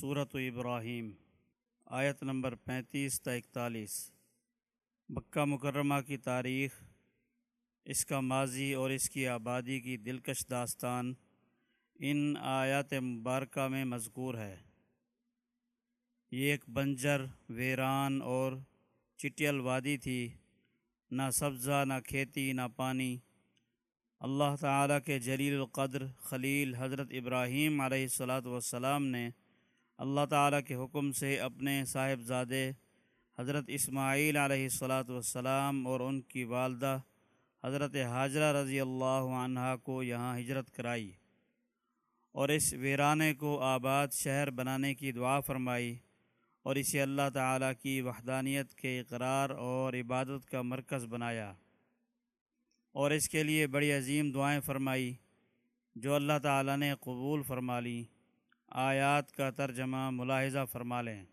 صورت ابراہیم، آیت نمبر پینتیس تا اکتالیس۔ مکہ مکرمہ کی تاریخ، اس کا ماضی اور اس کی آبادی کی دلکش داستان ان آیات مبارکہ میں مذکور ہے۔ یہ ایک بنجر، ویران اور چٹیل وادی تھی۔ نہ سبزہ، نہ کھیتی، نہ پانی۔ اللہ تعالیٰ کے جلیل القدر خلیل حضرت ابراہیم علیہ الصلاۃ والسلام نے اللہ تعالیٰ کے حکم سے اپنے صاحبزادے حضرت اسماعیل علیہ الصلاۃ والسلام اور ان کی والدہ حضرت حاجرہ رضی اللہ عنہ کو یہاں ہجرت کرائی اور اس ویرانے کو آباد شہر بنانے کی دعا فرمائی اور اسے اللہ تعالیٰ کی وحدانیت کے اقرار اور عبادت کا مرکز بنایا اور اس کے لیے بڑی عظیم دعائیں فرمائی جو اللہ تعالیٰ نے قبول فرما لیں۔ آیات کا ترجمہ ملاحظہ فرما لیں۔